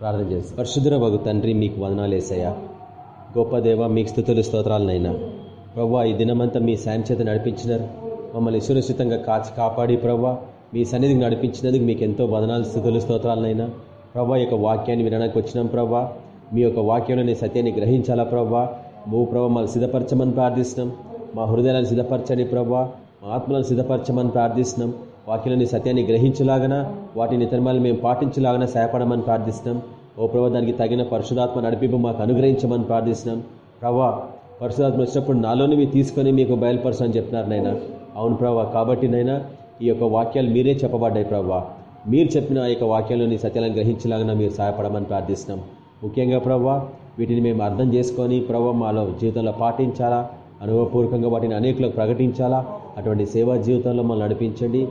ప్రార్థన చేస్తాం. పరిశుద్ధ వగు తండ్రి మీకు వదనాలు వేసయ్యా గొప్ప దేవ మీకు స్థుతులు స్తోత్రాలనైనా ప్రవ్వా ఈ దినమంతా మీ సాయం చేత నడిపించినారు. మమ్మల్ని సురక్షితంగా కాచి కాపాడి ప్రవ్వా మీ సన్నిధికి నడిపించినందుకు మీకు ఎంతో వదనాలు స్థుతులు స్తోత్రాలనైనా ప్రవ్వా యొక్క వాక్యాన్ని వినడానికి వచ్చినాం ప్రవ్వా. మీ యొక్క వాక్యంలోని సత్యాన్ని గ్రహించాలా ప్రవ్వా? మూ ప్రభావ మమ్మల్ని సిద్ధపరచమని ప్రార్థిస్తున్నాం. మా హృదయాలను సిద్ధపరచండి ప్రవ్వా. మా ఆత్మలను సిద్ధపరచమని ప్రార్థిస్తున్నాం. వాక్యాలని సత్యాన్ని గ్రహించలాగన వాటిని తిరుమల మేము పాటించలాగన సహాయపడమని ప్రార్థిస్తున్నాం. ఓ ప్రభావ దానికి తగిన పరిశుధాత్మ నడిపింపు మాకు అనుగ్రహించమని ప్రార్థిస్తున్నాం. ప్రభా పరిశుధాత్మ వచ్చినప్పుడు నాలోని మీరు తీసుకొని మీకు బయలుపరచని చెప్పినారు నైనా అవును ప్రభా కాబట్టి నైనా ఈ యొక్క వాక్యాలు మీరే చెప్పబడ్డాయి ప్రభా. మీరు చెప్పిన ఆ యొక్క వాక్యాలని సత్యాలను గ్రహించలాగన మీరు సహాయపడమని ప్రార్థిస్తున్నాం. ముఖ్యంగా ప్రభా వీటిని మేము అర్థం చేసుకొని ప్రభా మాలో జీవితంలో పాటించాలా? అనుభవపూర్వకంగా వాటిని అనేకులకు ప్రకటించాలా? అటువంటి సేవా జీవితంలో మమ్మల్ని నడిపించండి.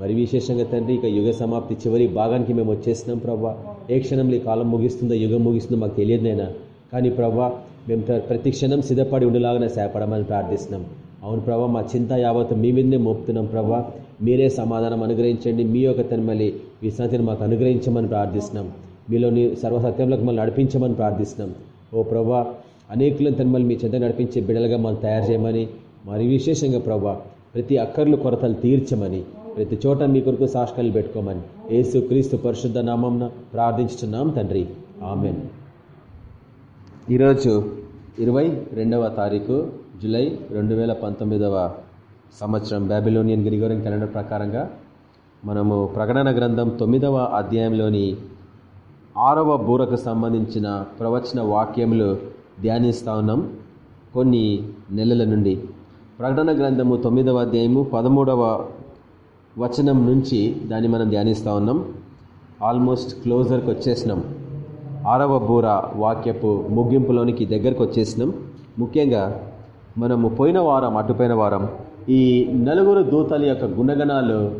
మరి విశేషంగా తండ్రి ఇక యుగ సమాప్తి చివరి భాగానికి మేము వచ్చేసినాం ప్రభా ఏ క్షణంలో ఈ కాలం ముగిస్తుందో యుగం ముగిస్తుందో మాకు తెలియదు నైనా కానీ ప్రభా మేము ప్రతి క్షణం సిద్ధపడి ఉండేలాగానే సేపడమని ప్రార్థిస్తున్నాం. అవును ప్రభా మా చింత యావత్తు మీ మీదనే మోపుతున్నాం ప్రభా మీరే సమాధానం అనుగ్రహించండి. మీ యొక్క తనమల్లి విశ్రాంతిని మాకు అనుగ్రహించమని ప్రార్థిస్తున్నాం. మీలోని సర్వసత్యంలోకి మమ్మల్ని నడిపించమని ప్రార్థిస్తున్నాం. ఓ ప్రభా అనేకులను తనమల్లి మీ చింత నడిపించే బిడలుగా మనం తయారు చేయమని మరి విశేషంగా ప్రభా ప్రతి అక్కర్లు కొరతలు తీర్చమని ప్రతి చోట మీ కొరకు సాక్షాలు పెట్టుకోమని ఏసు క్రీస్తు పరిశుద్ధ నామంన ప్రార్థించుతున్నాం తండ్రి. ఆమెన్. ఈరోజు ఇరవై రెండవ తారీఖు జూలై రెండు వేల పంతొమ్మిదవ సంవత్సరం బ్యాబిలోనియన్ గ్రిగోరియన్ క్యాలెండర్ ప్రకారంగా మనము ప్రకటన గ్రంథం తొమ్మిదవ అధ్యాయంలోని ఆరవ బూరకు సంబంధించిన ప్రవచన వాక్యములు ధ్యానిస్తూ ఉన్నాం కొన్ని నెలల నుండి. ప్రకటన గ్రంథము తొమ్మిదవ అధ్యాయము పదమూడవ వచనం నుంచి దాన్ని మనం ధ్యానిస్తూ ఉన్నాం. ఆల్మోస్ట్ క్లోజర్కి వచ్చేసినాం. ఆరవ బూర వాక్యపు ముగింపులోనికి దగ్గరకు వచ్చేసినాం. ముఖ్యంగా మనము పోయిన వారం అటుపోయిన వారం ఈ నలుగురు దూతల యొక్క గుణగణాలు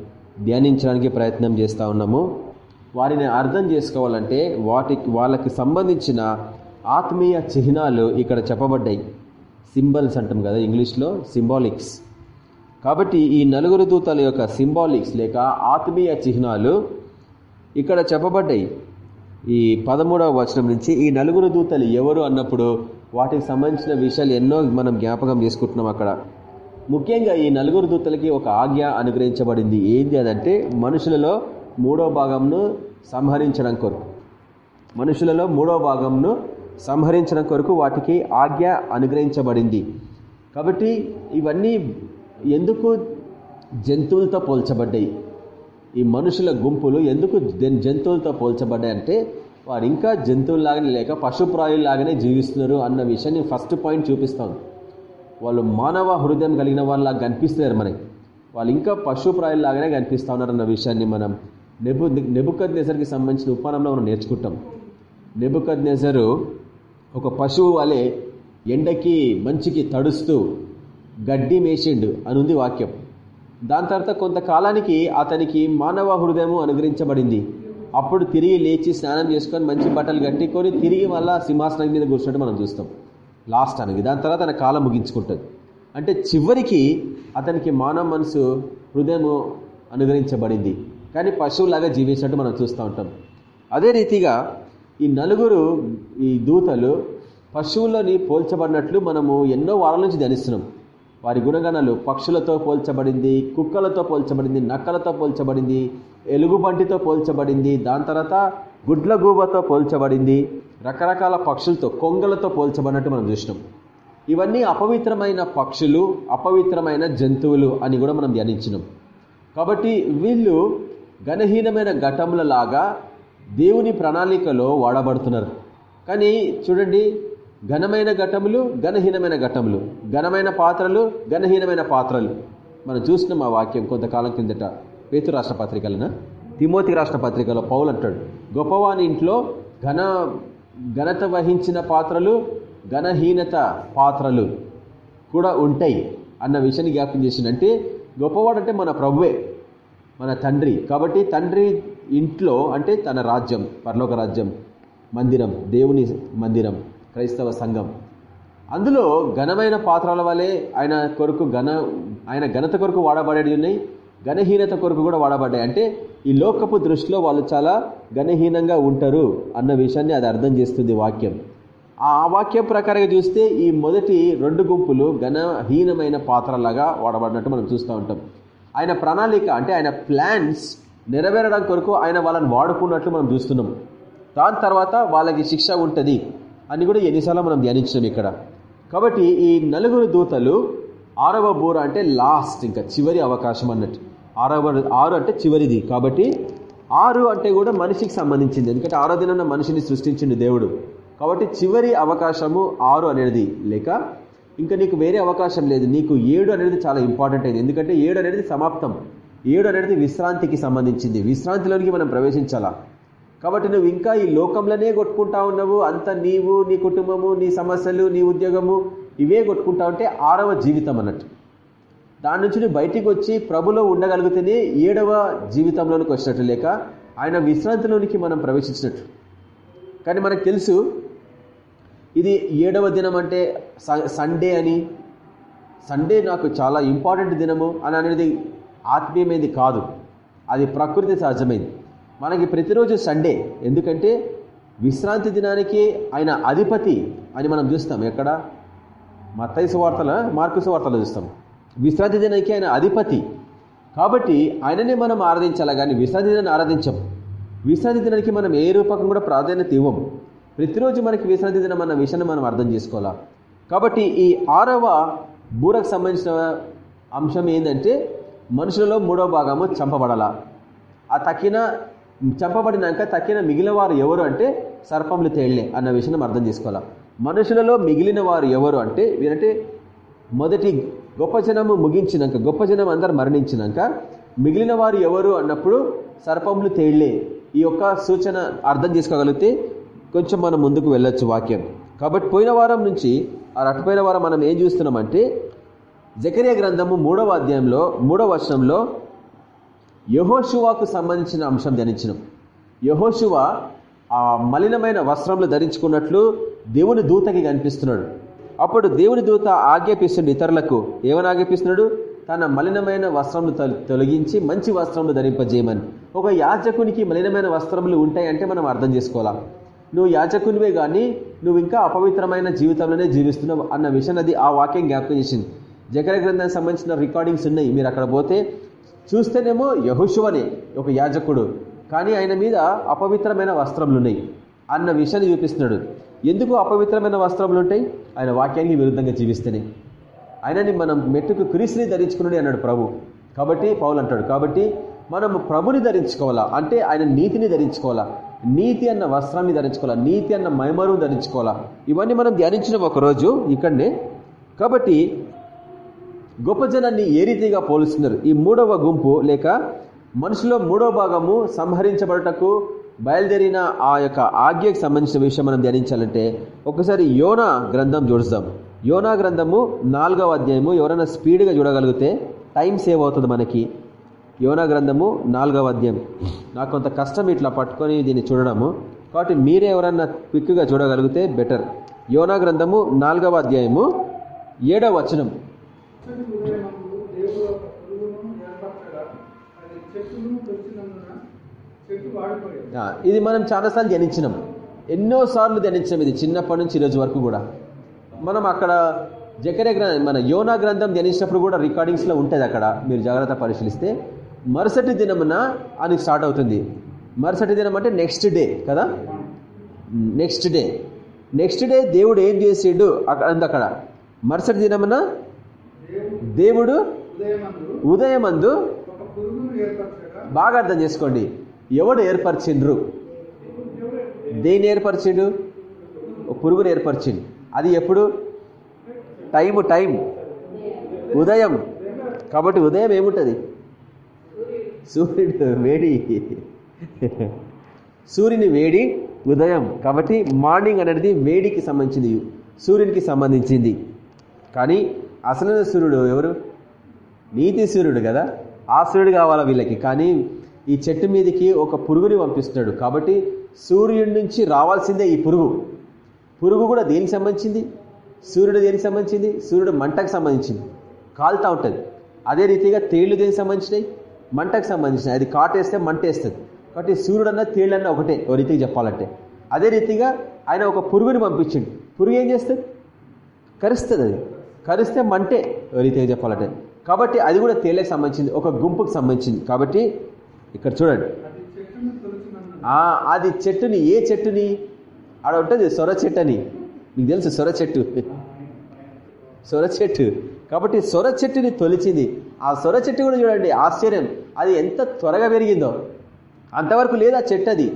ధ్యానించడానికి ప్రయత్నం చేస్తూ ఉన్నాము. వారిని అర్థం చేసుకోవాలంటే వాటికి వాళ్ళకి సంబంధించిన ఆత్మీయ చిహ్నాలు ఇక్కడ చెప్పబడ్డాయి. సింబల్స్ అంటాం కదా ఇంగ్లీష్లో సింబాలిక్స్. కాబట్టి ఈ నలుగురు దూతల యొక్క సింబాలిక్స్ లేక ఆత్మీయ చిహ్నాలు ఇక్కడ చెప్పబడ్డాయి. ఈ పదమూడవ వచనం నుంచి ఈ నలుగురు దూతలు ఎవరు అన్నప్పుడు వాటికి సంబంధించిన విషయాలు ఎన్నో మనం జ్ఞాపకం చేసుకుంటున్నాం అక్కడ. ముఖ్యంగా ఈ నలుగురు దూతలకి ఒక ఆజ్ఞ అనుగ్రహించబడింది. ఏంది అదంటే మనుషులలో మూడో భాగంను సంహరించడం కొరకు. మనుషులలో మూడో భాగంను సంహరించడం కొరకు వాటికి ఆజ్ఞ అనుగ్రహించబడింది. కాబట్టి ఇవన్నీ ఎందుకు జంతువులతో పోల్చబడ్డాయి? ఈ మనుషుల గుంపులు ఎందుకు జంతువులతో పోల్చబడ్డాయి అంటే వారు ఇంకా జంతువుల్లాగానే లేక పశుప్రాయుల్లాగానే జీవిస్తున్నారు అన్న విషయాన్ని ఫస్ట్ పాయింట్ చూపిస్తాం. వాళ్ళు మానవ హృదయం కలిగిన వాళ్ళ కనిపిస్తున్నారు మనకి. వాళ్ళు ఇంకా పశుప్రాయుల్లాగానే కనిపిస్తూ ఉన్నారు అన్న విషయాన్ని మనం నెబు నెబుకద్ నెజర్కి సంబంధించిన ఉపానంలో మనం నేర్చుకుంటాం. నెబుకద్ నెజరు ఒక పశువు వలె ఎండకి మంచికి తడుస్తూ గడ్డి మేసిండు అనుంది వాక్యం. దాని తర్వాత కొంతకాలానికి అతనికి మానవ హృదయము అనుగ్రహించబడింది. అప్పుడు తిరిగి లేచి స్నానం చేసుకొని మంచి బట్టలు కట్టుకొని తిరిగి మళ్ళా సింహాసనం మీద కూర్చున్నట్టు మనం చూస్తాం. లాస్ట్ అనేది దాని తర్వాత తన కాలం ముగించుకుంటుంది. అంటే చివరికి అతనికి మానవ మనసు హృదయము అనుగ్రహించబడింది. కానీ పశువులాగా జీవించినట్టు మనం చూస్తూ ఉంటాం. అదే రీతిగా ఈ నలుగురు ఈ దూతలు పశువులని పోల్చబడినట్లు మనము ఎన్నో వారాల నుంచి ధ్యానిస్తున్నాం. వారి గుణగణాలు పక్షులతో పోల్చబడింది కుక్కలతో పోల్చబడింది నక్కలతో పోల్చబడింది ఎలుగుబంటితో పోల్చబడింది దాని తర్వాత గుడ్లగూబతో పోల్చబడింది రకరకాల పక్షులతో కొంగలతో పోల్చబడినట్టు మనం చూసినాం. ఇవన్నీ అపవిత్రమైన పక్షులు అపవిత్రమైన జంతువులు అని కూడా మనం ధ్యానించినాం. కాబట్టి వీళ్ళు ఘనహీనమైన ఘటములలాగా దేవుని ప్రణాళికలో వాడబడుతున్నారు. కానీ చూడండి ఘనమైన ఘటములు ఘనహీనమైన ఘటములు. ఘనమైన పాత్రలు ఘనహీనమైన పాత్రలు. మనం చూసినాం ఆ వాక్యం కొంతకాలం కిందట. పేతు రాష్ట్ర పత్రికలన? తిమోతి రాష్ట్ర పత్రికలో పౌలు అంటాడు గొప్పవాని ఇంట్లో ఘన ఘనత వహించిన పాత్రలు ఘనహీనత పాత్రలు కూడా ఉంటాయి అన్న విషయాన్ని జ్ఞాపకం చేసిందంటే గొప్పవాడంటే మన ప్రభువే మన తండ్రి. కాబట్టి తండ్రి ఇంట్లో అంటే తన రాజ్యం పరలోక రాజ్యం మందిరం దేవుని మందిరం. క్రైస్తవ సంఘం. అందులో ఘనమైన పాత్రల వలె ఆయన కొరకు ఘన ఆయన ఘనత కొరకు వాడబడేవి ఉన్నాయి ఘనహీనత కొరకు కూడా వాడబడ్డాయి. అంటే ఈ లోకపు దృష్టిలో వాళ్ళు చాలా ఘనహీనంగా ఉంటారు అన్న విషయాన్ని అది అర్థం చేస్తుంది వాక్యం. ఆ వాక్యం ప్రకారంగా చూస్తే ఈ మొదటి రెండు గుంపులు ఘనహీనమైన పాత్రలాగా వాడబడినట్టు మనం చూస్తూ ఉంటాం. ఆయన ప్రణాళిక అంటే ఆయన ప్లాన్స్ నెరవేరడం కొరకు ఆయన వాళ్ళని వాడుకున్నట్లు మనం చూస్తున్నాం. దాని తర్వాత వాళ్ళకి శిక్ష ఉంటుంది. అని కూడా ఎన్నిసార్లు మనం ధ్యానించాం ఇక్కడ. కాబట్టి ఈ నలుగురు దూతలు ఆరవ బూర అంటే లాస్ట్ ఇంకా చివరి అవకాశం అన్నట్టు. ఆరవ ఆరు అంటే చివరిది. కాబట్టి ఆరు అంటే కూడా మనిషికి సంబంధించింది. ఎందుకంటే ఆరో దిన మనిషిని సృష్టించింది దేవుడు. కాబట్టి చివరి అవకాశము ఆరు అనేది. లేక ఇంకా నీకు వేరే అవకాశం లేదు. నీకు ఏడు అనేది చాలా ఇంపార్టెంట్ అయింది. ఎందుకంటే ఏడు అనేది సమాప్తం. ఏడు అనేది విశ్రాంతికి సంబంధించింది. విశ్రాంతిలోనికి మనం ప్రవేశించాలా? కాబట్టి నువ్వు ఇంకా ఈ లోకంలోనే కొట్టుకుంటా ఉన్నావు. అంత నీవు నీ కుటుంబము నీ సమస్యలు నీ ఉద్యోగము ఇవే కొట్టుకుంటా ఉంటే ఆరవ జీవితం అన్నట్టు. దాని నుంచి నువ్వు బయటికి వచ్చి ప్రభులో ఉండగలిగితేనే ఏడవ జీవితంలోనికి వచ్చినట్టు లేక ఆయన విశ్రాంతిలోనికి మనం ప్రవేశించినట్టు. కానీ మనకు తెలుసు ఇది ఏడవ దినం అంటే సండే అని. సండే నాకు చాలా ఇంపార్టెంట్ దినము అని అనేది ఆత్మీయమైనది కాదు. అది ప్రకృతి సహజమైంది. మనకి ప్రతిరోజు సండే ఎందుకంటే విశ్రాంతి దినానికి ఆయన అధిపతి అని మనం చూస్తాం. ఎక్కడ? మత్తైసు వార్తల మార్కుసు వార్తలు చూస్తాం. విశ్రాంతి దినానికి ఆయన అధిపతి. కాబట్టి ఆయననే మనం ఆరాధించాలా? కానీ విశ్రాంతి దినాన్ని ఆరాధించం. విశ్రాంతి దినానికి మనం ఏ రూపకం కూడా ప్రాధాన్యత ఇవ్వం. ప్రతిరోజు మనకి విశ్రాంతి దినం అన్న విషయాన్ని మనం అర్థం చేసుకోవాలా? కాబట్టి ఈ ఆరవ బూరకు సంబంధించిన అంశం ఏంటంటే మనుషులలో మూడో భాగము చంపబడాల? ఆ తక్కిన చంపబడినాక తక్కిన మిగిలిన వారు ఎవరు అంటే సర్పములు తేళ్ళే అన్న విషయం అర్థం చేసుకోవాలి. మనుషులలో మిగిలిన వారు ఎవరు అంటే వీరంటే మొదటి గొప్ప జనము ముగించినాక గొప్ప జనం అందరు మరణించినాక మిగిలిన వారు ఎవరు అన్నప్పుడు సర్పములు తేళ్ళే. ఈ యొక్క సూచన అర్థం చేసుకోగలిగితే కొంచెం మనం ముందుకు వెళ్ళొచ్చు వాక్యం. కాబట్టి పోయిన వారం నుంచి ఆ రట్టుపోయిన వారం మనం ఏం చూస్తున్నామంటే జకరియా గ్రంథము మూడవ అధ్యాయంలో మూడవ వర్షంలో యహోశివాకు సంబంధించిన అంశం ధ్యానించినాం. యహోశివ ఆ మలినమైన వస్త్రములు ధరించుకున్నట్లు దేవుని దూతకి కనిపిస్తున్నాడు. అప్పుడు దేవుని దూత ఆజ్ఞాపిస్తుంది ఇతరులకు ఏమని ఆజ్ఞాపిస్తున్నాడు? తన మలినమైన వస్త్రములు తొలగించి మంచి వస్త్రములు ధరింపజేయమని. ఒక యాజకునికి మలినమైన వస్త్రములు ఉంటాయంటే మనం అర్థం చేసుకోవాలా? నువ్వు యాజకునివే కానీ నువ్వు ఇంకా అపవిత్రమైన జీవితంలోనే జీవిస్తున్నావు అన్న విషయం అది ఆ వాక్యం జ్ఞాపకం చేసింది. జకర గ్రంథానికి సంబంధించిన రికార్డింగ్స్ ఉన్నాయి. మీరు అక్కడ పోతే చూస్తేనేమో యహుశువనే ఒక యాజకుడు. కానీ ఆయన మీద అపవిత్రమైన వస్త్రములు ఉన్నాయి అన్న విషయాన్ని చూపిస్తున్నాడు. ఎందుకు అపవిత్రమైన వస్త్రములు ఉంటాయి ఆయన వాక్యానికి విరుద్ధంగా జీవిస్తేనే. ఆయనని మనం మెట్టుకు క్రీస్తుని ధరించుకున్నాడు అన్నాడు ప్రభు. కాబట్టి పౌలు అంటాడు. కాబట్టి మనం ప్రభుని ధరించుకోవాలా? అంటే ఆయన నీతిని ధరించుకోవాలా? నీతి అన్న వస్త్రాన్ని ధరించుకోవాలా? నీతి అన్న మైమరువు ధరించుకోవాలా? ఇవన్నీ మనం ధ్యానించిన ఒకరోజు ఇక్కడనే. కాబట్టి గొప్ప జనాన్ని ఏ రీతిగా పోలుస్తున్నారు? ఈ మూడవ గుంపు లేక మనుషులో మూడవ భాగము సంహరించబడటకు బయలుదేరిన ఆ యొక్క ఆజ్ఞకు సంబంధించిన విషయం మనం ధ్యానించాలంటే ఒకసారి యోనా గ్రంథం చూడుస్తాం యోనా గ్రంథము నాలుగవ అధ్యాయము ఎవరైనా స్పీడ్గా చూడగలిగితే టైం సేవ్ అవుతుంది మనకి. యోనా గ్రంథము నాలుగవ అధ్యాయం. నాకు కొంత కష్టం ఇట్లా పట్టుకొని దీన్ని చూడడము. కాబట్టి మీరే ఎవరన్నా క్విక్గా చూడగలిగితే బెటర్. యోనా గ్రంథము నాలుగవ అధ్యాయము ఏడవ వచనం. ఇది మనం చాలాసార్లు ధ్యానించినాం. ఎన్నోసార్లు ధ్యానించాం ఇది చిన్నప్పటి నుంచి ఈరోజు వరకు కూడా. మనం అక్కడ జకరే గ్రంథం మన యోనా గ్రంథం ధ్యానించినప్పుడు కూడా రికార్డింగ్స్లో ఉంటుంది అక్కడ. మీరు జాగ్రత్త పరిశీలిస్తే మరుసటి దినమున అని స్టార్ట్ అవుతుంది. మరుసటి దినం అంటే నెక్స్ట్ డే కదా? Next day. నెక్స్ట్ డే దేవుడు ఏం చేసిండు? అక్కడ. మరుసటి దినమున దేవుడు ఉదయమందు బాగా అర్థం చేసుకోండి. ఎవడు ఏర్పరిచిండ్రు? దేని ఏర్పరిచిండు? పురుగును ఏర్పరిచిండు. అది ఎప్పుడు? Time time. ఉదయం. కాబట్టి ఉదయం ఏముంటుంది? సూర్యుడు వేడి. సూర్యుని వేడి ఉదయం. కాబట్టి మార్నింగ్ అనేది వేడికి సంబంధించింది. సూర్యునికి సంబంధించింది. కానీ అసలైన సూర్యుడు ఎవరు? నీతి సూర్యుడు కదా? ఆ సూర్యుడు కావాలా వీళ్ళకి? కానీ ఈ చెట్టు మీదకి ఒక పురుగుని పంపిస్తున్నాడు. కాబట్టి సూర్యుడి నుంచి రావాల్సిందే ఈ పురుగు. పురుగు కూడా దేనికి సంబంధించింది? సూర్యుడు దేనికి సంబంధించింది? సూర్యుడు మంటకు సంబంధించింది. కాలుతూ ఉంటుంది. అదే రీతిగా తేళ్ళు దేనికి సంబంధించినాయి? మంటకు సంబంధించినవి అది కాటేస్తే మంట వేస్తుంది. కాబట్టి సూర్యుడు అన్న తేళ్ళన్న ఒకటే ఓ రీతికి చెప్పాలంటే. అదే రీతిగా ఆయన ఒక పురుగుని పంపించిండు. పురుగు ఏం చేస్తుంది? కరుస్తుంది అది. కరిస్తే మంటే రీతిగా చెప్పాలంటే. కాబట్టి అది కూడా తేళ్ళకు సంబంధించింది ఒక గుంపుకు సంబంధించింది. కాబట్టి ఇక్కడ చూడండి. అది చెట్టుని ఏ చెట్టుని? ఆడ ఉంటుంది సొర చెట్టు అని మీకు తెలుసు సొర చెట్టు. సొర చెట్టు. కాబట్టి సొర చెట్టుని తొలిచింది. ఆ సొర చెట్టు కూడా చూడండి ఆశ్చర్యం. అది ఎంత త్వరగా పెరిగిందో. అంతవరకు లేదా చెట్టు అది.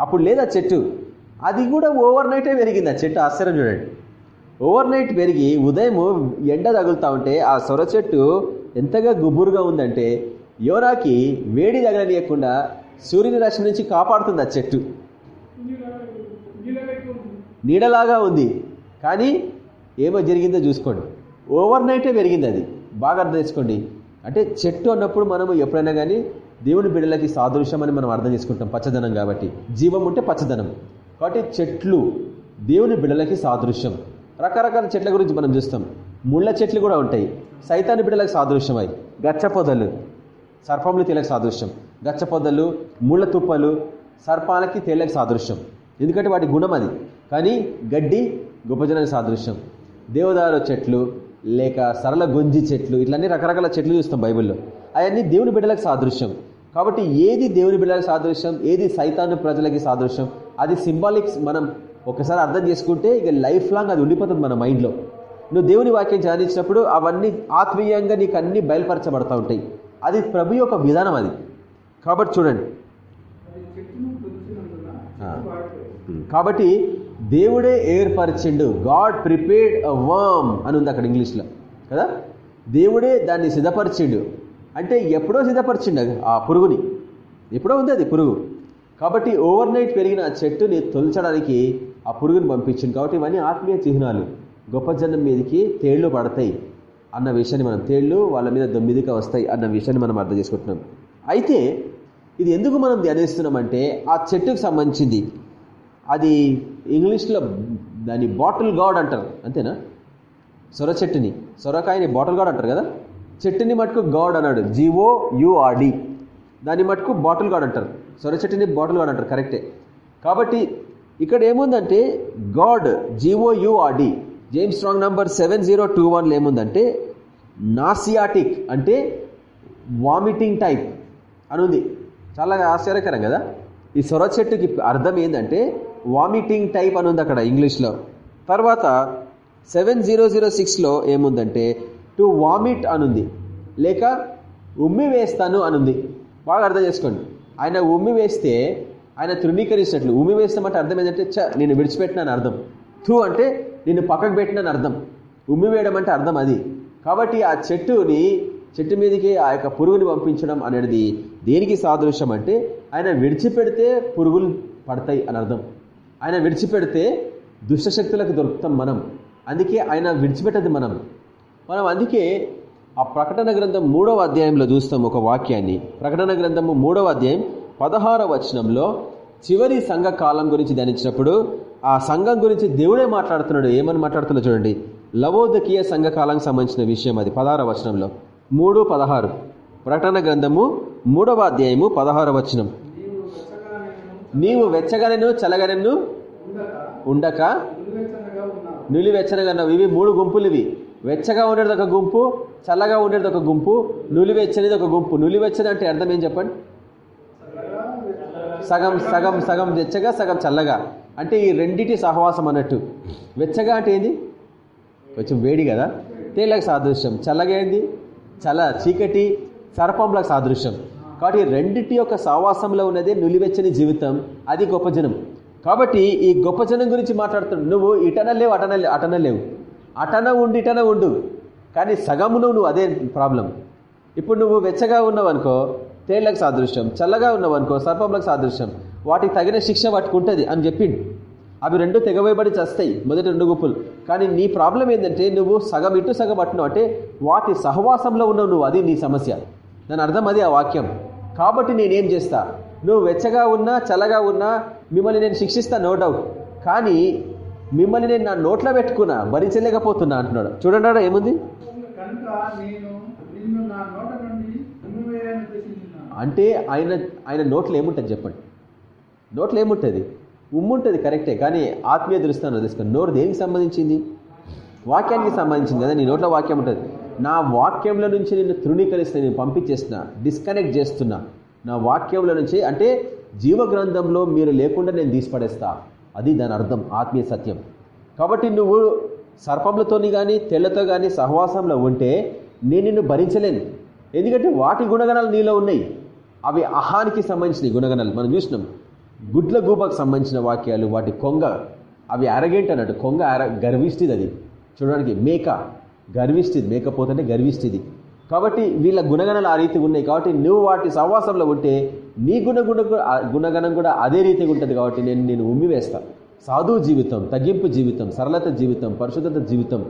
అప్పుడు లేదా చెట్టు. అది కూడా ఓవర్ నైటే పెరిగింది ఆ చెట్టు. ఆశ్చర్యం చూడండి. ఓవర్ నైట్ పెరిగి ఉదయం ఎండ తగులుతా ఉంటే ఆ సొర చెట్టు ఎంతగా గుబురుగా ఉందంటే యోరాకి వేడి తగలనీయకుండా సూర్యుని రశ్మి నుంచి కాపాడుతుంది ఆ చెట్టు. నీడలాగా ఉంది. కానీ ఏమో జరిగిందో చూసుకోండి. ఓవర్ నైటే పెరిగింది అది. బాగా అర్థం చేసుకోండి. అంటే చెట్టు అన్నప్పుడు మనము ఎప్పుడైనా కానీ దేవుని బిడ్డలకి సాదృశ్యం అని మనం అర్థం చేసుకుంటాం. పచ్చదనం కాబట్టి. జీవం ఉంటే పచ్చదనం. కాబట్టి చెట్లు దేవుని బిడ్డలకి సాదృశ్యం. రకరకాల చెట్ల గురించి మనం చూస్తాం. ముళ్ళ చెట్లు కూడా ఉంటాయి. సైతాన్ని బిడ్డలకు సాదృశ్యం అయి గచ్చ పొదలు సర్పములు తేలకు సాదృశ్యం. గచ్చ పొదలు ముళ్ళ తుప్పలు సర్పాలకి తేలకు సాదృశ్యం. ఎందుకంటే వాటి గుణం అది. కానీ గడ్డి గొప్పజనానికి సాదృశ్యం. దేవదారు చెట్లు లేక సరళ గొంజి చెట్లు ఇట్లన్నీ రకరకాల చెట్లు చూస్తాం బైబిల్లో. అవన్నీ దేవుని బిడ్డలకు సాదృశ్యం. కాబట్టి ఏది దేవుని బిడ్డలకు సాదృశ్యం ఏది సైతాను ప్రజలకి సాదృశ్యం అది సింబాలిక్స్ మనం ఒకసారి అర్థం చేసుకుంటే ఇక లైఫ్ లాంగ్ అది ఉండిపోతుంది మన మైండ్లో నువ్వు దేవుని వాక్యం ధ్యానించినప్పుడు అవన్నీ ఆత్మీయంగా నీకు అన్ని బయలుపరచబడతా ఉంటాయి. అది ప్రభు యొక్క విధానం అది. కాబట్టి చూడండి. కాబట్టి దేవుడే ఏర్పరిచిండు. గాడ్ ప్రిపేర్డ్ అ వామ్ అని ఉంది అక్కడ ఇంగ్లీష్లో కదా? దేవుడే దాన్ని సిద్ధపరిచిండు. అంటే ఎప్పుడో సిద్ధపరిచిండు అది ఆ పురుగుని. ఎప్పుడో ఉంది అది పురుగు. కాబట్టి ఓవర్ నైట్ పెరిగిన ఆ చెట్టుని తొలచడానికి ఆ పురుగుని పంపించింది కాబట్టి ఇవన్నీ ఆత్మీయ చిహ్నాలు. గొప్ప జనం మీదకి తేళ్ళు పడతాయి అన్న విషయాన్ని మనం తేళ్ళు వాళ్ళ మీద దొమ్మిదిగా వస్తాయి అన్న విషయాన్ని మనం అర్థం చేసుకుంటున్నాం. అయితే ఇది ఎందుకు మనం ధ్యానిస్తున్నామంటే ఆ చెట్టుకు సంబంధించింది. అది ఇంగ్లీష్లో దాన్ని బాటిల్ గాడ్ అంటారు అంతేనా? సొర చెట్టుని సొరకాయని బాటిల్ గాడ్ అంటారు కదా? చెట్టుని మటుకు గాడ్ అన్నాడు జీవో యుఆర్డి దాన్ని మటుకు బాటిల్ గాడ్ అంటారు. సొర చెట్టుని బాటిల్ గాడ్ అంటారు కరెక్టే. కాబట్టి ఇక్కడ ఏముందంటే God G O U R D U R D James Strong number seven zero two వన్లో ఏముందంటే నాసియాటిక్ అంటే వామిటింగ్ టైప్ అని ఉంది. చాలా ఆశ్చర్యకరం కదా? ఈ సొర చెట్టుకి అర్థం ఏంటంటే వామిటింగ్ టైప్ అని ఉంది అక్కడ ఇంగ్లీష్లో. తర్వాత సెవెన్ జీరో జీరో సిక్స్లో ఏముందంటే టు వామిట్ అనుంది లేక ఉమ్మి వేస్తాను అనుంది బాగా అర్థం చేసుకోండి. ఆయన ఉమ్మి వేస్తే ఆయన తృణీకరించినట్లు ఉమి వేస్తామంటే అర్థం ఏంటంటే చ నేను విడిచిపెట్టినాను అర్థం. థూ అంటే నేను పక్కకు పెట్టినాను అర్థం. ఉమ్మి వేయడం అంటే అర్థం అది. కాబట్టి ఆ చెట్టుని చెట్టు మీదకి ఆ యొక్క పురుగుని పంపించడం అనేది దేనికి సాదృశ్యం అంటే ఆయన విడిచిపెడితే పురుగులు పడతాయి అని అర్థం. ఆయన విడిచిపెడితే దుష్టశక్తులకు దొరుకుతాం మనం. అందుకే ఆయన విడిచిపెట్టదు మనం. మనం అందుకే ఆ ప్రకటన గ్రంథం మూడవ అధ్యాయంలో చూస్తాం ఒక వాక్యాన్ని. ప్రకటన గ్రంథము మూడవ అధ్యాయం పదహార వచనంలో చివరి సంఘ కాలం గురించి ధ్యానించినప్పుడు ఆ సంఘం గురించి దేవుడే మాట్లాడుతున్నాడు. ఏమని మాట్లాడుతున్నాడు చూడండి. లవోదకీయ సంఘ కాలానికి సంబంధించిన విషయం అది పదహార వచనంలో. మూడు పదహారు. ప్రకటన గ్రంథము మూడవ అధ్యాయము పదహార వచనం. నీవు వెచ్చగలను చల్లగానెను ఉండక. నులివెచ్చనగా ఇవి మూడు గుంపులు ఇవి వెచ్చగా ఉండేది ఒక గుంపు చల్లగా ఉండేది ఒక గుంపు నులివెచ్చనిది ఒక గుంపు. నులివెచ్చని అంటే అర్థం ఏం చెప్పండి? సగం సగం సగం వెచ్చగా సగం చల్లగా. అంటే ఈ రెండిటి సహవాసం అన్నట్టు. వెచ్చగా అంటే ఏంది? కొంచెం వేడి కదా? తేలిక సాదృశ్యం. చల్లగా ఏంది? చల్ల చీకటి సర్పంలకు సాదృశ్యం. కాబట్టి రెండిటి యొక్క సహవాసంలో ఉన్నదే నులివెచ్చని జీవితం. అది గొప్ప జనం. కాబట్టి ఈ గొప్ప జనం గురించి మాట్లాడుతున్నాడు నువ్వు ఇటన లేవు అటన అటన లేవు. అటన ఉండి ఇటన ఉండు. కానీ సగమును నువ్వు అదే ప్రాబ్లం ఇప్పుడు నువ్వు వెచ్చగా ఉన్నావు అనుకో తేళ్ళకు సాదృశ్యం చల్లగా ఉన్నావు అనుకో సర్పంలకు సాదృశ్యం. వాటికి తగిన శిక్ష పట్టుకుంటుంది అని చెప్పిండు. అవి రెండు తెగవేయబడి చస్తాయి మొదటి రెండు గుప్పులు. కానీ నీ ప్రాబ్లం ఏంటంటే నువ్వు సగం ఇటు సగం పట్టినావు అంటే వాటి సహవాసంలో ఉన్నావు నువ్వు అది నీ సమస్య. దాని అర్థం అది ఆ వాక్యం. కాబట్టి నేనేం చేస్తా? నువ్వు వెచ్చగా ఉన్నా చల్లగా ఉన్నా మిమ్మల్ని నేను శిక్షిస్తా నో డౌట్. కానీ మిమ్మల్ని నేను నా నోట్లో పెట్టుకున్నా భరించలేకపోతున్నా అంటున్నాడు. చూడండి ఏముంది? కనుక నేను నిన్ను నా నోట అంటే ఆయన ఆయన నోట్లో ఏముంటుంది చెప్పండి? నోట్లో ఏముంటుంది? ఉమ్ముంటుంది కరెక్టే కానీ ఆత్మీయ దృష్టాన్ని తెలుసుకొని నోరు దేనికి సంబంధించింది? వాక్యానికి సంబంధించింది కదా నీ నోట్లో వాక్యం ఉంటుంది. నా వాక్యంలో నుంచి నేను తృణీకరిస్తే నేను పంపించేస్తున్నా డిస్కనెక్ట్ చేస్తున్నా నా వాక్యంలో నుంచి అంటే జీవ గ్రంథంలో మీరు లేకుండా నేను తీసిపడేస్తా అది దాని అర్థం ఆత్మీయ సత్యం. కాబట్టి నువ్వు సర్పములతోని కానీ తెల్లతో కానీ సహవాసంలో ఉంటే నేను నిన్ను భరించలేను. ఎందుకంటే వాటి గుణగణాలు నీలో ఉన్నాయి. అవి అహానికి సంబంధించిన గుణగణాలు. మనం చూసినాం గుడ్ల గూబకు సంబంధించిన వాక్యాలు వాటి కొంగ అవి అరగేంటి అన్నట్టు. కొంగ అర గర్విష్టిది అది. చూడడానికి మేక గర్విస్తుంది మేకపోతుంటే గర్విస్తుంది కాబట్టి వీళ్ళ గుణగణాలు ఆ రీతిగా ఉన్నాయి. కాబట్టి నువ్వు వాటి సహవాసంలో ఉంటే నీ గుణగుణ గుణగణం కూడా అదే రీతిగా ఉంటుంది. కాబట్టి నేను నేను ఉమ్మివేస్తా సాధువు జీవితం తగ్గింపు జీవితం సరళత జీవితం పరిశుద్ధత జీవితం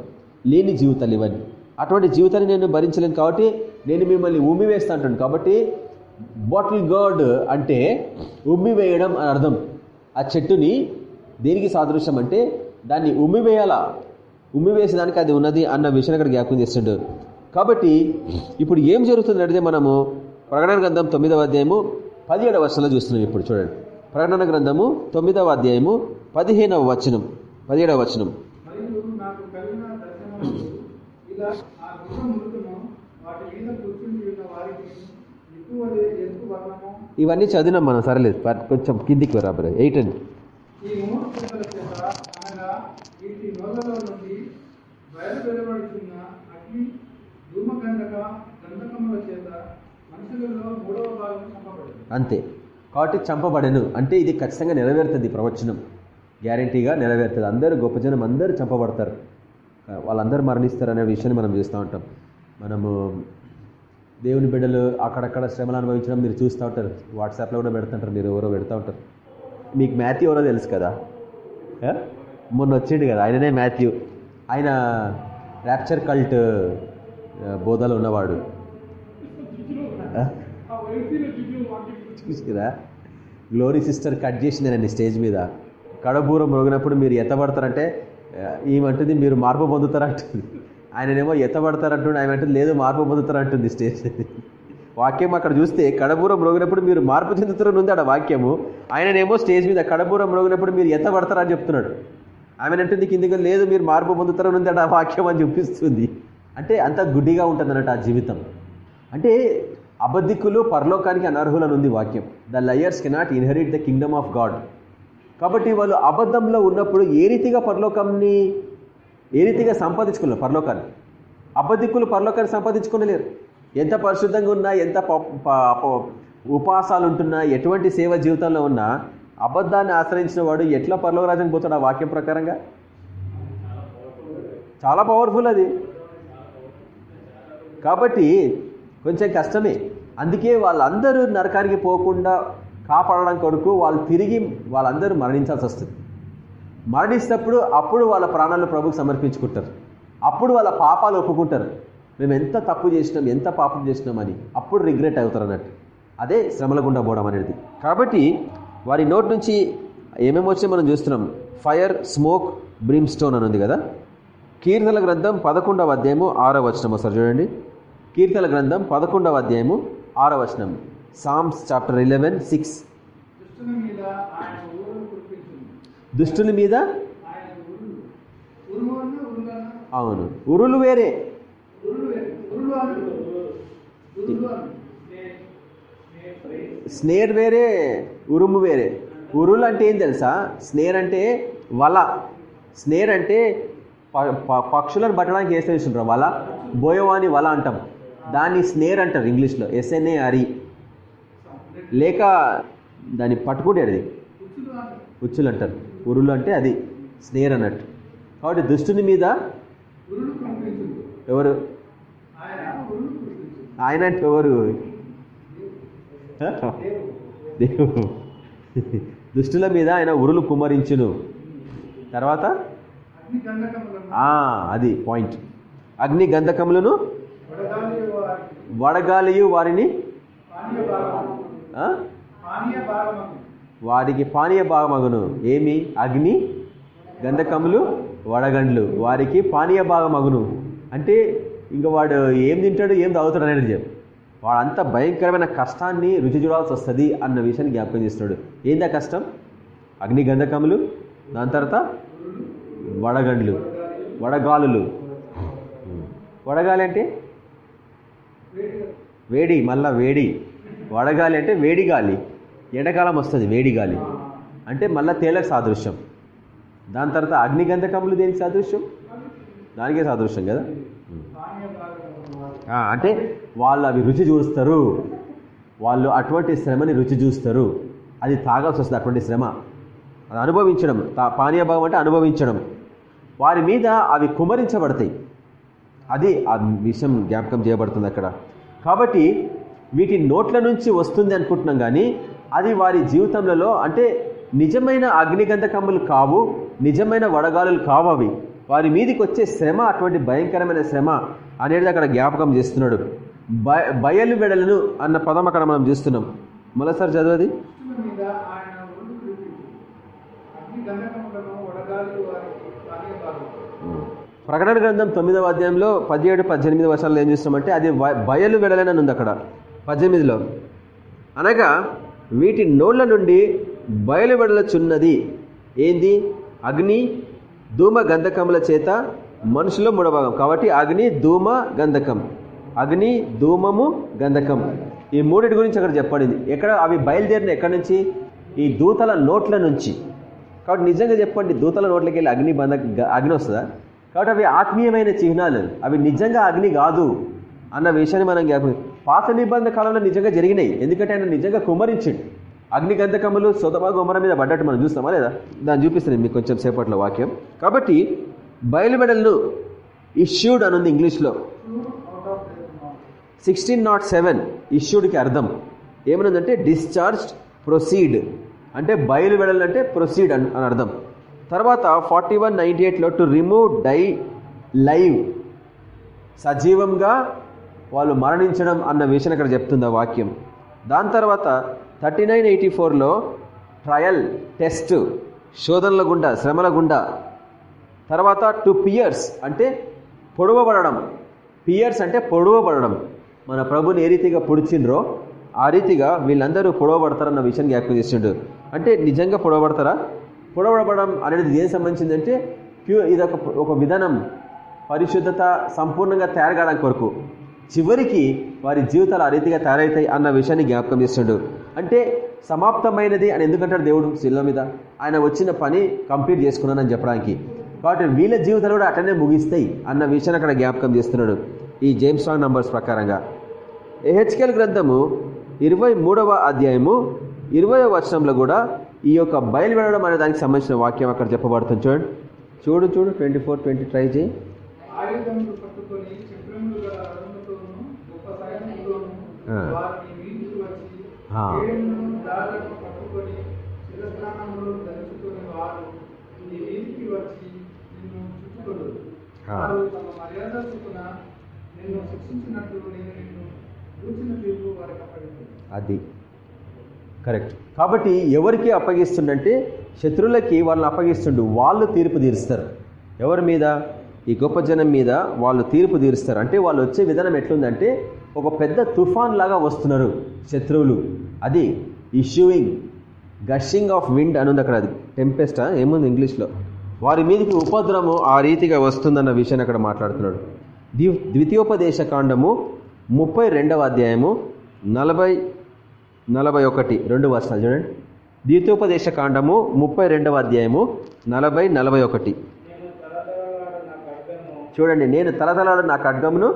లేని జీవితాలు ఇవన్నీ. అటువంటి జీవితాన్ని నేను భరించలేను. కాబట్టి నేను మిమ్మల్ని ఉమ్మివేస్తా అంటాను కాబట్టి బాటిల్ గార్డ్ అంటే ఉమ్మివేయడం అని అర్థం. ఆ చెట్టుని దేనికి సాదృశ్యం అంటే దాన్ని ఉమ్మివేయాలా ఉమ్మివేసేదానికి అది ఉన్నది అన్న విషయాన్ని అక్కడ జ్ఞాపకం చేస్తుండ్రు కాబట్టి ఇప్పుడు ఏం జరుగుతుంది అడిగితే మనము ప్రకటన గ్రంథం తొమ్మిదవ అధ్యాయము పదిహేడవ వర్షంలో చూస్తున్నాం ఇప్పుడు చూడండి. ప్రకటన గ్రంథము తొమ్మిదవ అధ్యాయము పదిహేనవ వచనం. పదిహేడవ వచనం. ఇలా ఆ వాటి మీద ఇవన్నీ చదివినాం మనం సరలేదు కొంచెం కిందికి రాబోయే ఎయిట్ అండి. అంతే. కాబట్టి చంపబడను. అంటే ఇది ఖచ్చితంగా నెరవేరుతుంది ప్రవచనం. గ్యారంటీగా నెరవేరుతుంది. అందరూ గొప్ప జనం అందరూ చంపబడతారు. వాళ్ళందరూ మరణిస్తారు అనే విషయాన్ని మనం చూస్తూ ఉంటాం. మనము దేవుని బిడ్డలు అక్కడక్కడ శ్రమలు అనుభవించడం మీరు చూస్తూ ఉంటారు. వాట్సాప్లో కూడా పెడుతుంటారు మీరు ఎవరో పెడతా ఉంటారు. మీకు మాథ్యూ ఎవరో తెలుసు కదా? మొన్న వచ్చిండు కదా ఆయననే మాథ్యూ. ఆయన ర్యాప్చర్ కల్ట్ బోధలు ఉన్నవాడు. చూసిరా గ్లోరీ సిస్టర్ కట్ చేసిందేనండి స్టేజ్ మీద. కడబూరం మ్రోగినప్పుడు మీరు ఎత్తబడతారంటే ఆ, మీరు మార్పు పొందుతారంటుంది. ఆయననేమో ఎత్తబడతారంటుండే ఆయన అంటే లేదు మార్పు పొందుతారంటుంది స్టేజ్. వాక్యం అక్కడ చూస్తే కడబూరం మ్రోగినప్పుడు మీరు మార్పు చెందుతారని ఉంది ఆడ వాక్యము. ఆయననేమో స్టేజ్ మీద కడబూరం మ్రోగినప్పుడు మీరు ఎత్తబడతారని చెప్తున్నాడు. ఆమె అంటుంది కిందికి లేదు మీరు మార్పు పొందుతారని ఉంది ఆడ వాక్యం అని చూపిస్తుంది. అంటే అంత గుడ్డిగా ఉంటుంది ఆ జీవితం. అంటే అబద్ధికులు పరలోకానికి అనర్హులని ఉంది వాక్యం. The liars cannot inherit the kingdom of God. కాబట్టి వాళ్ళు అబద్ధంలో ఉన్నప్పుడు ఏ రీతిగా పరలోకంని ఏ రీతిగా సంపాదించుకున్నారు పరలోకాన్ని? అబద్ధికులు పరలోకాన్ని సంపాదించుకోలేరు ఎంత పరిశుద్ధంగా ఉన్నా ఎంత ప- ఉపాసాలు ఉంటున్నా ఎటువంటి సేవ జీవితంలో ఉన్నా అబద్ధాన్ని ఆశ్రయించిన వాడు ఎట్లా పరలోకరాజానికి పోతాడు ఆ వాక్యం ప్రకారంగా? చాలా పవర్ఫుల్ అది. కాబట్టి కొంచెం కష్టమే. అందుకే వాళ్ళందరూ నరకానికి పోకుండా కాపాడడం కొడుకు వాళ్ళు తిరిగి వాళ్ళందరూ మరణించాల్సి వస్తుంది మరణిస్తప్పుడు అప్పుడు వాళ్ళ ప్రాణాలు ప్రభుకు సమర్పించుకుంటారు. అప్పుడు వాళ్ళ పాపాలు ఒప్పుకుంటారు. మేము ఎంత తప్పు చేసినాం ఎంత పాపం చేసినామని అప్పుడు రిగ్రెట్ అవుతారు అన్నట్టు. అదే శ్రమల గుండా పోవడం అనేది. కాబట్టి వారి నోటి నుంచి ఏమేమి వచ్చినా మనం చూస్తున్నాం. ఫైర్ స్మోక్ బ్రిమ్స్టోన్ అని ఉంది కదా. కీర్తన గ్రంథం పదకొండవ అధ్యాయము ఆరో వచనం ఒకసారి చూడండి. కీర్తన గ్రంథం పదకొండవ అధ్యాయము ఆరో వచనం. సామ్స్ చాప్టర్ ఇలెవెన్ సిక్స్ అన్న మీద? అవును. ఉరులు వేరే. స్నేర్ వేరే ఉరుము వేరే. ఉరులు అంటే ఏం తెలుసా? స్నేర్ అంటే వల. స్నేర్ అంటే ప- ప- పక్షులను పట్టడానికి వేస్తే చూస్తుంటారు వల. బోయవాని వల అంటాం. దాన్ని స్నేర్ అంటారు ఇంగ్లీష్లో. ఎస్ఎన్ఏ అరి లేక దాన్ని పట్టుకుంటే ఉచ్చులు అంటారు ఉరులు అంటే అది స్నేర్ అన్నట్టు. కాబట్టి దుష్టుని మీద ఎవరు? ఆయన అంటే ఎవరు? దేవుడు. దుష్టుల మీద ఆయన ఉరులు కుమ్మరించును. తర్వాత? అది పాయింట్. అగ్ని గంధకములను వడగాలియు వారిని. వారికి పానీయ భాగమగును. ఏమి? అగ్ని? గంధకములు? వడగండ్లు. వారికి పానీయ భాగమగును. అంటే ఇంకా వాడు ఏం తింటాడు ఏం తాగుతాడు అనేది చెప్పు వాడంత భయంకరమైన కష్టాన్ని రుచి చూడాల్సి వస్తుంది అన్న విషయాన్ని జ్ఞాపకం చేస్తున్నాడు. ఏందా కష్టం? అగ్ని గంధకములు దాని తర్వాత వడగండ్లు వడగాలులు. వడగాలి అంటే? వేడి. మళ్ళా వేడి. వడగాలి అంటే వేడి గాలి ఎండాకాలం వస్తుంది వేడి గాలి. అంటే మళ్ళీ తేలకు సాదృశ్యం. దాని తర్వాత అగ్నిగంధకములు దేనికి సాదృశ్యం? దానికే సాదృశ్యం కదా? అంటే వాళ్ళు అవి రుచి చూస్తారు. వాళ్ళు అటువంటి శ్రమని రుచి చూస్తారు. అది తాగాల్సి వస్తుంది అటువంటి శ్రమ. అది అనుభవించడం. తా- పానీయ భాగం అంటే అనుభవించడం. వారి మీద అవి కుమరించబడతాయి. అది ఆ విషయం జ్ఞాపకం చేయబడుతుంది అక్కడ. కాబట్టి వీటి నోట్ల నుంచి వస్తుంది అనుకుంటున్నాం కానీ అది వారి జీవితంలో అంటే నిజమైన అగ్నిగంధకములు కావు నిజమైన వడగాలులు కావు అవి. వారి మీదకి వచ్చే శ్రమ అటువంటి భయంకరమైన శ్రమ అనేది అక్కడ జ్ఞాపకం చేస్తున్నాడు. బయ బయలు వెడలను అన్న పదం అక్కడ మనం చూస్తున్నాం. మరోసారి చదవది? ప్రకటన గ్రంథం తొమ్మిదవ అధ్యాయంలో పదిహేడు పద్దెనిమిది వర్షాలు ఏం చూస్తామంటే అది బయలు వెడలని ఉంది అక్కడ. పద్దెనిమిదిలో. అనగా వీటి నోళ్ళ నుండి బయలువెడలచున్నది. ఏంది? అగ్ని ధూమ గంధకముల చేత మనుషులో మూడభాగం కాబట్టి అగ్ని ధూమ గంధకం. అగ్ని ధూమము గంధకం. ఈ మూడింటి గురించి అక్కడ చెప్పబడింది. ఎక్కడ అవి బయలుదేరిన ఎక్కడి నుంచి? ఈ దూతల నోట్ల నుంచి. కాబట్టి నిజంగా చెప్పండి దూతల నోట్లకి వెళ్ళి అగ్ని బంధ అగ్ని వస్తుందా? కాబట్టి అవి ఆత్మీయమైన చిహ్నాలు. అవి నిజంగా అగ్ని కాదు అన్న విషయాన్ని మనం జ్ఞాపకం పాత నిబంధన కాలంలో నిజంగా జరిగినాయి. ఎందుకంటే ఆయన నిజంగా కుమరించిండు అగ్ని గంధకములు సుధమ గుమర మీద పడ్డట్టు మనం చూస్తామా లేదా? దాన్ని చూపిస్తాను మీకు కొంచెం సేపట్లో వాక్యం. కాబట్టి బయలుమెడల్ను ఇష్యూడ్ అనుంది ఇంగ్లీష్లో. సిక్స్టీన్ నాట్ సెవెన్ ఇష్యూడ్కి అర్థం. ఏమనుందంటే డిశ్చార్జ్డ్ ప్రొసీడ్. అంటే బయలు వెడలు అంటే ప్రొసీడ్ అని అర్థం. తర్వాత ఫార్టీ వన్ నైంటీ ఎయిట్లో టు రిమూవ్ డై లైవ్. సజీవంగా వాళ్ళు మరణించడం అన్న విషయం అక్కడ చెప్తుంది ఆ వాక్యం. దాని తర్వాత థర్టీ నైన్ ఎయిటీ ఫోర్లో ట్రయల్ టెస్ట్ శోధనల గుండా శ్రమల గుండా తర్వాత టు పియర్స్ అంటే పొడవబడడం. పియర్స్ అంటే పొడవబడడం. మన ప్రభుని ఏ రీతిగా పొడిచిండ్రో ఆ రీతిగా వీళ్ళందరూ పొడవబడతారన్న విషయం జ్ఞాపకం చేసిండు అంటే నిజంగా పొడవబడతారా? పొడవబడడం అనేది ఏం సంబంధించిందంటే ప్యూ ఇది ఒక ఒక విధానం పరిశుద్ధత సంపూర్ణంగా తయారు కావడానికి కొరకు. చివరికి వారి జీవితాలు ఆ రీతిగా తయారవుతాయి అన్న విషయాన్ని జ్ఞాపకం చేస్తుండు. అంటే సమాప్తమైనది అని ఎందుకంటాడు దేవుడు శిల్ల మీద? ఆయన వచ్చిన పని కంప్లీట్ చేసుకున్నానని చెప్పడానికి. కాబట్టి వీళ్ళ జీవితాలు కూడా అటనే ముగిస్తాయి అన్న విషయాన్ని అక్కడ జ్ఞాపకం చేస్తున్నాడు ఈ జేమ్స్ రాంగ్ నంబర్స్ ప్రకారంగా. హెచ్కెల్ గ్రంథము ఇరవై మూడవ అధ్యాయము ఇరవై వచనంలో కూడా ఈ యొక్క బయలువెడడం అనే దానికి సంబంధించిన వాక్యం అక్కడ చెప్పబడుతుంది చూడండి. చూడు చూడు ట్వంటీ ఫోర్ ట్వంటీ ట్రై చేయి. అది. కరెక్ట్ కాబట్టి ఎవరికి అప్పగిస్తుండంటే శత్రువులకి వాళ్ళని అప్పగిస్తుండు. వాళ్ళు తీర్పు తీరుస్తారు. ఎవరి మీద? ఈ గొప్ప జనం మీద వాళ్ళు తీర్పు తీరుస్తారు. అంటే వాళ్ళు వచ్చే విధానం ఎట్లుందంటే ఒక పెద్ద తుఫాన్ లాగా వస్తున్నారు శత్రువులు. అది ఇష్యూయింగ్ గషింగ్ ఆఫ్ విండ్ అనుంది అక్కడ. అది టెంపెస్టా ఏముంది ఇంగ్లీష్లో వారి మీదకి ఉపద్రవము ఆ రీతిగా వస్తుందన్న విషయాన్ని అక్కడ మాట్లాడుతున్నాడు. ద్వి ద్వితీయోపదేశ కాండము ముప్పై రెండవ అధ్యాయము నలభై నలభై ఒకటి రెండు వర్షాలు చూడండి. ద్వితీయోపదేశ కాండము ముప్పై రెండవ అధ్యాయము నలభై నలభై ఒకటి నేను తలతలవాడు నా ఖడ్గము చూడండి నేను తలతలాడు నా ఖడ్గమును.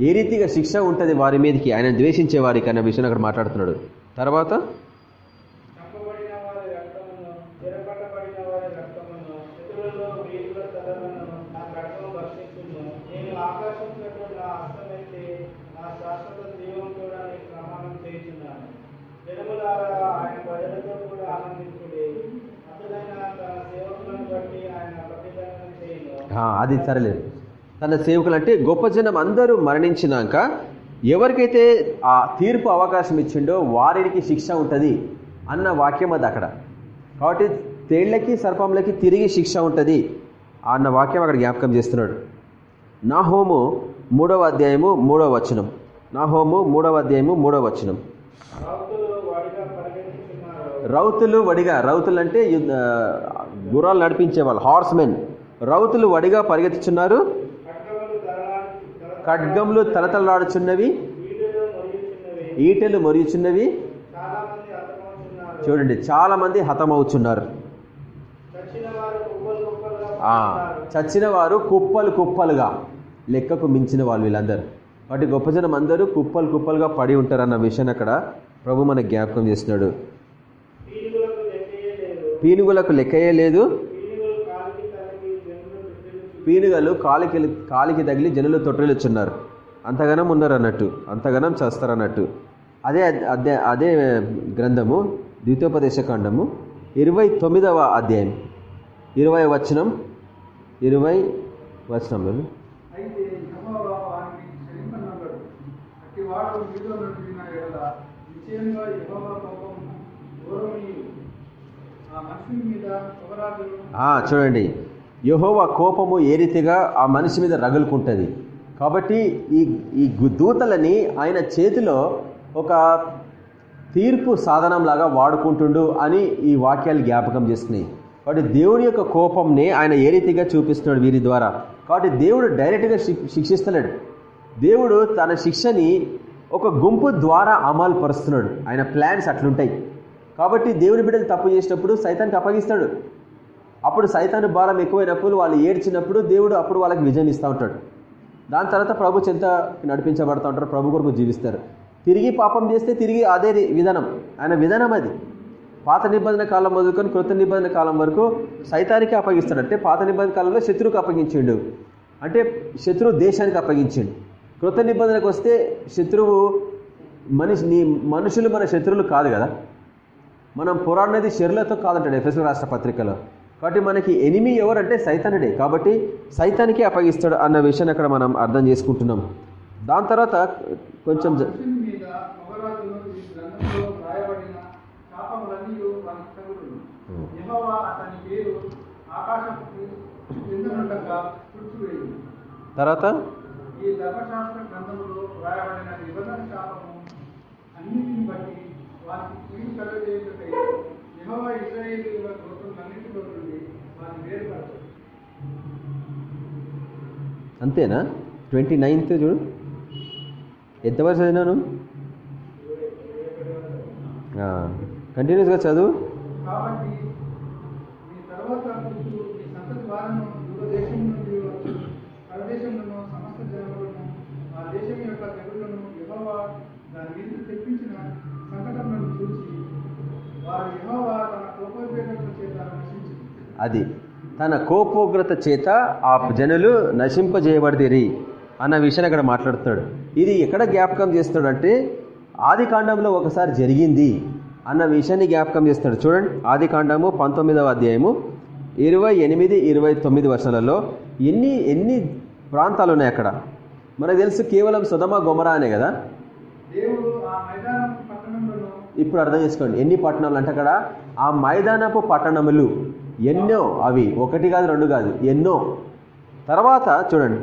ఏ రీతిగా శిక్ష ఉంటుంది వారి మీదకి? ఆయన ద్వేషించే వారికి అన్న విషయం అక్కడ మాట్లాడుతున్నాడు. తర్వాత చంపబడిన వారి రక్తమును చెరపట్టబడిన వారి రక్తమును శత్రువులలో వీరుల తలలను నా ఖడ్గం భక్షించును నేను ఆకాశంలో నా హస్తమెత్తి నా శాశ్వత జీవం కూడా నీకు ప్రమాణం చేయుచున్నాను జనములారా ఆయన ప్రజలతో కూడా ఆనందించుడి అసలైన తన సేవకులను బట్టి ఆయన ప్రతిదండన చేయను ఆ, అది సరలేదు. తన సేవకులు అంటే గొప్ప జనం అందరూ మరణించినాక ఎవరికైతే ఆ తీర్పు అవకాశం ఇచ్చిండో వారికి శిక్ష ఉంటుంది అన్న వాక్యం అది అక్కడ. కాబట్టి తేళ్ళకి సర్పంలకి తిరిగి శిక్ష ఉంటుంది అన్న వాక్యం అక్కడ జ్ఞాపకం చేస్తున్నాడు. నా హోము మూడవ అధ్యాయము మూడవ వచనం. నా హోము మూడవ అధ్యాయము మూడవ వచనం. రౌతులు వడిగా రౌతులు అంటే యుద్ధ గుర్రాలు నడిపించే వాళ్ళు హార్స్ మెన్ రౌతులు వడిగా పరిగెత్తుచున్నారు. ఖడ్గములు తలతలలాడుచున్నవి. ఖడ్గములు తలతలాడుచున్నవి ఈటెలు మొరియుచున్నవి. చూడండి చాలా మంది హతమవుచున్నారు. చచ్చిన వారు కుప్పలు కుప్పలుగా. లెక్కకు మించిన వాళ్ళు వీళ్ళందరూ. వాటి గొప్ప జనం అందరూ కుప్పలు కుప్పలుగా పడి ఉంటారన్న విషయాన్ని అక్కడ ప్రభు మన జ్ఞాపకం చేస్తున్నాడు. పీనుగులకు లెక్కయే లేదు పీనుగులకు లెక్కయే లేదు పీనుగులు కాలికి తలకి జనులు బిడ్డలు పీనుగలు కాలికి కాలికి తగిలి జనులు తొట్టిల్లుచున్నారు అంతగానం ఉన్నారు అన్నట్టు అంతగానం చేస్తారు అన్నట్టు అదే అదే అదే గ్రంథము ద్వితోపదేశ కాండము ఇరవై తొమ్మిదవ అధ్యాయం ఇరవై వచనం. ఇరవై వచనంలో చూడండి. యహోవ కోపము ఏ రీతిగా ఆ మనిషి మీద రగులుకుంటుంది? కాబట్టి ఈ ఈ దూతలని ఆయన చేతిలో ఒక తీర్పు సాధనంలాగా వాడుకుంటుండు అని ఈ వాక్యాలు జ్ఞాపకం చేస్తున్నాయి కాబట్టి దేవుని యొక్క కోపంని ఆయన ఏ రీతిగా చూపిస్తున్నాడు వీరి ద్వారా? కాబట్టి దేవుడు డైరెక్ట్గా శిక్- శిక్షిస్తలేడు. దేవుడు తన శిక్షని ఒక గుంపు ద్వారా అమలు పరుస్తున్నాడు ఆయన ప్లాన్స్ అట్లుంటాయి. కాబట్టి దేవుని బిడ్డలు తప్పు చేసినప్పుడు సైతానికి అప్పగిస్తాడు. అప్పుడు సైతాను భారం ఎక్కువైనప్పుడు వాళ్ళు ఏడ్చినప్పుడు దేవుడు అప్పుడు వాళ్ళకి విజయం ఇస్తూ ఉంటాడు. దాని తర్వాత ప్రభు చెంత నడిపించబడుతూ ఉంటారు ప్రభు కొరకు జీవిస్తారు. తిరిగి పాపం చేస్తే తిరిగి అదే విధానం. ఆయన విధానం అది. పాత నిబంధన కాలం మొదలుకొని కృత నిబంధన కాలం వరకు సైతానికి అప్పగిస్తాడు. అంటే పాత నిబంధన కాలంలో శత్రువుకి అప్పగించిండు. అంటే శత్రువు దేశానికి అప్పగించిండు. కృత నిబంధనకు వస్తే శత్రువు మనిషి నీ మనుషులు మన శత్రువులు కాదు కదా. మనం పోరాడినది శరీరతో కాదంటాడు ఎఫ్ఎస్ రాష్ట్ర పత్రికలో. కాబట్టి మనకి ఎనిమి ఎవరంటే సైతానుడే. కాబట్టి సైతానికే అప్పగిస్తాడు అన్న విషయాన్ని అక్కడ మనం అర్థం చేసుకుంటున్నాం. దాని తర్వాత కొంచెం తర్వాత? ఈ ధర్మశాస్త్ర గ్రంథంలో రాయబడిన నిబంధన శాపము అన్నిటిని బట్టి వారికి కీడు కలగజేయుటకై యెహోవా ఇశ్రాయేలీయుల గోత్రములన్నిటిలో నుండి వారిని వేరుపరచు అంతేనా? ట్వంటీ నైన్త్ చూడు. ఎంతవరకు చదివినాను కంటిన్యూస్గా చదువు. అది. తన కోపోగ్రత చేత ఆ జనులు నశింపజేయబడిదిరి అన్న విషయాన్ని అక్కడ మాట్లాడుతున్నాడు. ఇది ఎక్కడ జ్ఞాపకం చేస్తున్నాడు అంటే ఆది కాండంలో ఒకసారి జరిగింది అన్న విషయాన్ని జ్ఞాపకం చేస్తున్నాడు. చూడండి ఆది కాండము పంతొమ్మిదవ అధ్యాయము ఇరవై ఎనిమిది ఇరవై తొమ్మిది వర్షాలలో ఎన్ని ఎన్ని ప్రాంతాలు ఉన్నాయి అక్కడ? మనకు తెలుసు కేవలం సుధమ గొమరా అనే కదా? ఇప్పుడు అర్థం చేసుకోండి ఎన్ని పట్టణాలు అంటే అక్కడ ఆ మైదానపు పట్టణములు ఎన్నో అవి ఒకటి కాదు రెండు కాదు ఎన్నో. తర్వాత చూడండి.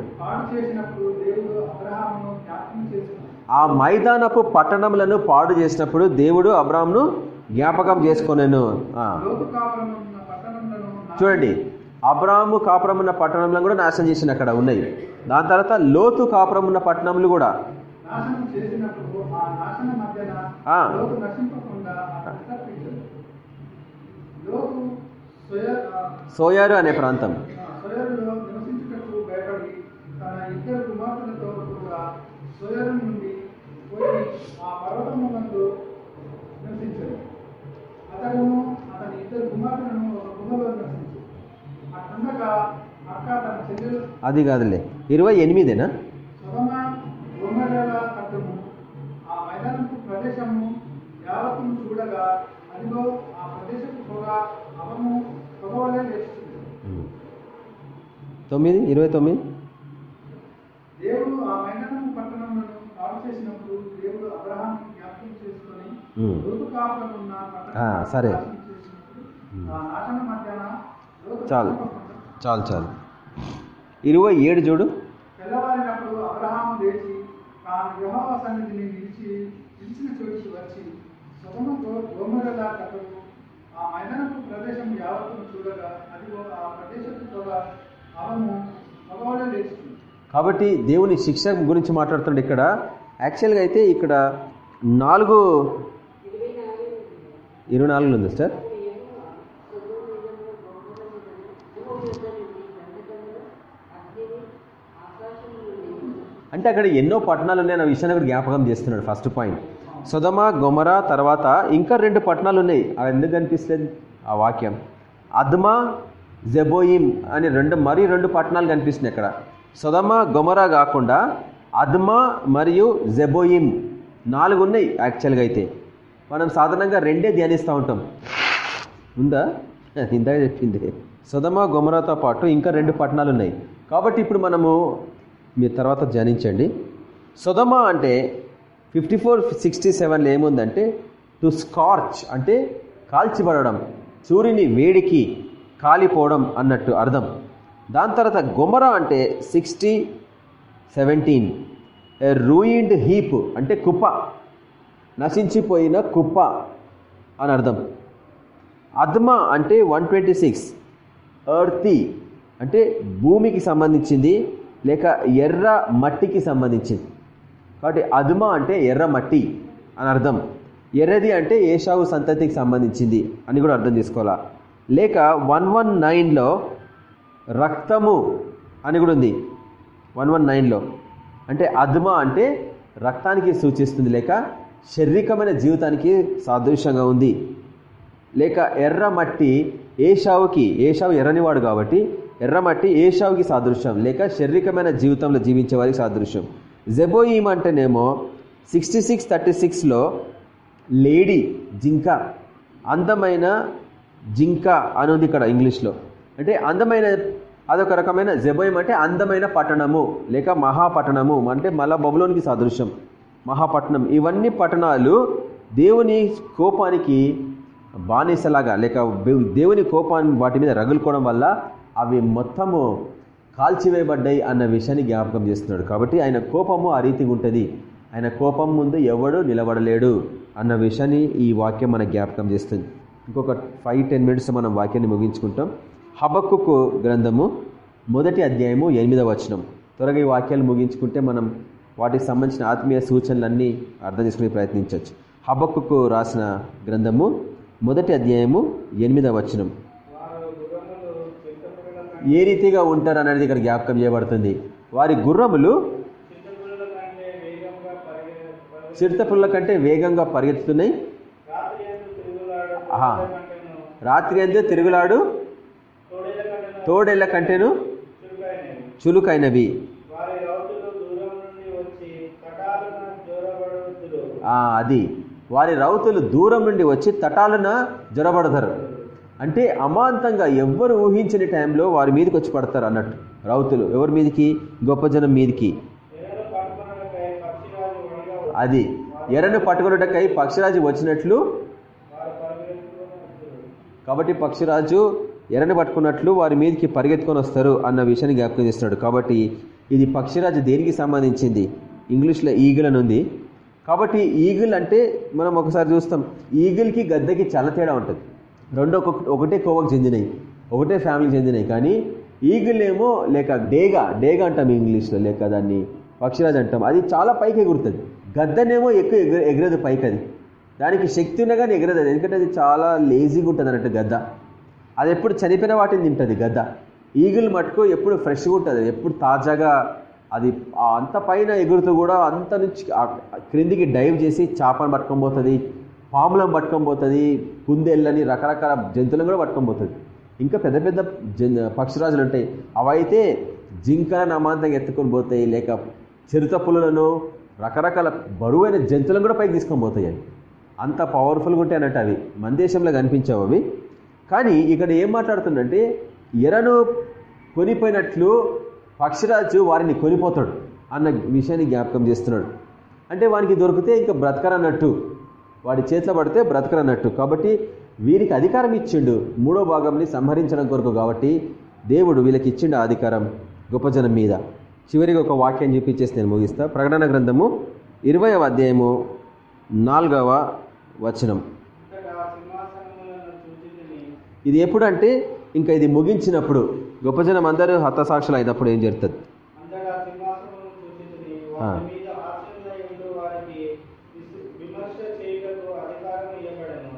ఆ మైదానపు పట్టణములను పాడు చేసినప్పుడు దేవుడు అబ్రామ్ను జ్ఞాపకం చేసుకొనెను. ఆ, లోతు కావలం ఉన్న పట్టణంలో చూడండి. అబ్రాము కాపురం ఉన్న పట్టణంలో కూడా నాశనం చేసిన అక్కడ ఉన్నాయి. దాని తర్వాత లోతు కాపురం ఉన్న పట్టణములు కూడా. లోతు సోయారు అనే ప్రాంతం. అతని ఇద్దరు కుమార్తెలను ఒక గుహలో నివసించు అక్క తన చెల్లెలు అది కాదులే ఇరవై ఎనిమిదేనా? ఆ మైదానపు ప్రదేశము యావత్తును చూడగా అదిగో ఆ ప్రదేశపు పొగ అవము తొమ్మిది? ఇరవై తొమ్మిది? దేవుడు ఆ సరే. చాలు. చాలు చాలు. ఇరవై ఏడు చూడు. తెల్లవారినప్పుడు అబ్రహాము లేచి తాను యెహోవా సన్నిధిని నిలిచి నిలిచిన చోటికి వచ్చి సుగమతో గోమరల కట్టడు ఆ మైదానపు ప్రదేశం యావత్తును చూడగా అదిగో ఆ ప్రదేశం పొగ అవము మగవాడే లేచింది కాబట్టి దేవుని శిక్ష గురించి మాట్లాడుతున్నాడు ఇక్కడ. యాక్చువల్గా అయితే ఇక్కడ నాలుగు ఇరవై నాలుగులు ఉంది సార్ అంటే అక్కడ ఎన్నో పట్టణాలు ఉన్నాయి అన్న విషయాన్ని కూడా జ్ఞాపకం చేస్తున్నాడు ఫస్ట్ పాయింట్ సుధమ గొమరా తర్వాత ఇంకా రెండు పట్టణాలు ఉన్నాయి అవి ఎందుకు కనిపిస్తుంది? ఆ వాక్యం. అద్మా జెబోయిమ్ అని రెండు మరి రెండు పట్టణాలు కనిపిస్తున్నాయి అక్కడ. సుధమ గొమరా కాకుండా అద్మా మరియు జెబోయిమ్ నాలుగు ఉన్నాయి యాక్చువల్గా అయితే. మనం సాధారణంగా రెండే ధ్యానిస్తూ ఉంటాం. ఉందా? ఇందాక చెప్పింది. సుధమ గొమరాతో పాటు ఇంకా రెండు పట్టణాలు ఉన్నాయి కాబట్టి ఇప్పుడు మనము మీ తర్వాత ధ్యానించండి. సుధమ అంటే ఫిఫ్టీ ఫోర్ సిక్స్టీ సెవెన్లో ఏముందంటే టు స్కార్చ్ అంటే కాల్చిబడడం సూర్యుని వేడికి కాలిపోవడం అన్నట్టు అర్థం. దాని తర్వాత గొమర అంటే sixty seventeen. A ruined heap అంటే కుప్ప. నశించిపోయిన కుప్ప అని అర్థం. అద్మ అంటే వన్ ట్వంటీ సిక్స్. ఎర్తి అంటే భూమికి సంబంధించింది లేక ఎర్ర మట్టికి సంబంధించింది. కాబట్టి అద్మ అంటే ఎర్ర మట్టి అని అర్థం. ఎర్రది అంటే ఏషావు సంతతికి సంబంధించింది అని కూడా అర్థం చేసుకోవాలా. లేక వన్ వన్ నైన్లో రక్తము అని కూడా ఉంది. వన్ వన్ నైన్లో. అంటే అద్మ అంటే రక్తానికి సూచిస్తుంది. లేక శారీరకమైన జీవితానికి సాదృశ్యంగా ఉంది. లేక ఎర్ర మట్టి ఏషావుకి ఏషావు ఎర్రనివాడు కాబట్టి ఎర్రమట్టి ఏషావుకి సాదృశ్యం. లేక శారీరకమైన జీవితంలో జీవించే వారికి సాదృశ్యం. జెబోయిమ్ అంటేనేమో సిక్స్టీ సిక్స్ థర్టీ సిక్స్లో లేడీ జింక అందమైన జింక అనేది ఇక్కడ ఇంగ్లీష్లో అంటే అందమైన అదొక రకమైన జెబోయిం అంటే అందమైన పట్టణము లేక మహాపట్టణము అంటే మళ్ళా బబులోనికి సాదృశ్యం. మహాపట్టణం. ఇవన్నీ పట్టణాలు దేవుని కోపానికి బానిసలాగా లేక దేవుని కోపాన్ని వాటి మీద రగులుకోవడం వల్ల అవి మొత్తము కాల్చివేయబడ్డాయి అన్న విషయాన్ని జ్ఞాపకం చేస్తున్నాడు. కాబట్టి ఆయన కోపము ఆ రీతిగా ఉంటుంది. ఆయన కోపం ముందు ఎవడు నిలబడలేడు అన్న విషయాన్ని ఈ వాక్యం మన జ్ఞాపకం చేస్తుంది. ఇంకొక ఫైవ్ టెన్ మినిట్స్ మనం వాక్యాన్ని ముగించుకుంటాం. హబక్కుకు గ్రంథము మొదటి అధ్యాయము ఎనిమిదవ వచనం. త్వరగా ఈ వాక్యాలు ముగించుకుంటే మనం వాటికి సంబంధించిన ఆత్మీయ సూచనలన్నీ అర్థం చేసుకునే ప్రయత్నించవచ్చు. హబక్కు రాసిన గ్రంథము మొదటి అధ్యాయము ఎనిమిదవ వచనం. ఏ రీతిగా ఉంటారు అనేది ఇక్కడ జ్ఞాపకం చేయబడుతుంది. వారి గుర్రములు కంటే వేగంగా చిరుతపుల్ల కంటే వేగంగా పరిగెత్తుతున్నాయి. రాత్రి ఎందు తిరుగులాడు. ఆహా. కంటేను అందే తిరుగులాడు తోడేళ్ళ కంటేను చులుకైనవి అది. వారి రౌతులు దూరం నుండి వచ్చి తటాలున జ్వరబడతారు అంటే అమాంతంగా ఎవ్వరు ఊహించని టైంలో వారి మీదకి వచ్చి పడతారు అన్నట్టు. రౌతులు ఎవరి మీదకి? గొప్ప జనం మీదకి. అది ఎర్రను పట్టుకున్నటకై పక్షిరాజు వచ్చినట్లు. కాబట్టి పక్షిరాజు ఎర్రను పట్టుకున్నట్లు వారి మీదకి పరిగెత్తుకొని వస్తారు అన్న విషయాన్ని జ్ఞాపకం చేస్తున్నాడు. కాబట్టి ఇది పక్షిరాజు దేనికి సంబంధించింది? ఇంగ్లీష్లో ఈగిల్ అని ఉంది. కాబట్టి ఈగిల్ అంటే మనం ఒకసారి చూస్తాం. ఈగిల్కి గద్దెకి చాలా తేడా ఉంటుంది. రెండు ఒకటే కోవకు చెందినవి ఒకటే ఫ్యామిలీకి చెందినవి కానీ ఈగిల్ ఏమో లేక డేగా డేగా అంటాం ఇంగ్లీష్లో లేక దాన్ని పక్షిరాజు అంటాం. అది చాలా పైకి ఎగురుతుంది. గద్దనేమో ఎక్కువ ఎగ ఎగరదు పైకి అది దానికి శక్తి ఉన్నా కానీ ఎగరదు అది. ఎందుకంటే అది చాలా లేజీగా ఉంటుంది అన్నట్టు గద్ద. అది ఎప్పుడు చనిపోయిన వాటిని తింటుంది గద్ద. ఈగిల్ మటుకు ఎప్పుడు ఫ్రెష్గా ఉంటుంది. ఎప్పుడు తాజాగా అది అంత పైన ఎగురుతూ కూడా అంత నుంచి క్రిందికి డైవ్ చేసి చేపను పట్టుకొని పోతుంది. పాములను పట్టుకొని పోతుంది కుందేళ్ళని రకరకాల జంతువులను కూడా పట్టుకొని పోతుంది. ఇంకా పెద్ద పెద్ద పక్షిరాజులు ఉంటాయి. అవైతే జింకలను అమాంతంగా ఎత్తుకొని పోతాయి లేక చిరుత పులులను రకరకాల బరువైన జంతువులను కూడా పైకి తీసుకొని పోతాయి అవి. అంత పవర్ఫుల్గా ఉంటాయి అన్నట్టు అవి. మన దేశంలో కనిపించావు అవి. కానీ ఇక్కడ ఏం మాట్లాడుతుందంటే ఎరను కొనిపోయినట్లు పక్షిరాజు వారిని కొనిపోతాడు అన్న విషయాన్ని జ్ఞాపకం చేస్తున్నాడు. అంటే వానికి దొరికితే ఇంకా బ్రతకరన్నట్టు. వాడి చేతిలో పడితే బ్రతకరన్నట్టు కాబట్టి వీరికి అధికారం ఇచ్చిండు. మూడో భాగంని సంహరించడం కొరకు కాబట్టి దేవుడు వీళ్ళకి ఇచ్చిండు అధికారం గొప్ప జనం మీద. చివరికి ఒక వాక్యం చూపించేసి నేను ముగిస్తా. ప్రకటన గ్రంథము ఇరవయవ అధ్యాయము నాలుగవ వచనం. ఇది ఎప్పుడంటే ఇంకా ఇది ముగించినప్పుడు గొప్ప జనం అందరూ హతసాక్షులు అయినప్పుడు ఏం జరుగుతుంది అంతటా సింహాసనములను చూచితిని ఆ. వాటి మీద ఆసీనులై ఉండు వారికి విస్- విమర్శ చేయుటకు అధికారం ఇవ్వబడెను ఆ, వీళ్ళంతా లక్ష మంది మరియు దూర మృగములకైనను దాని ప్రతిమకైనను నమస్కారం చేయ ఆ వెయ్యి సంవత్సరములు గడిచే వరకు కర్మ మృతులు బ్రతకలేదు Hmm.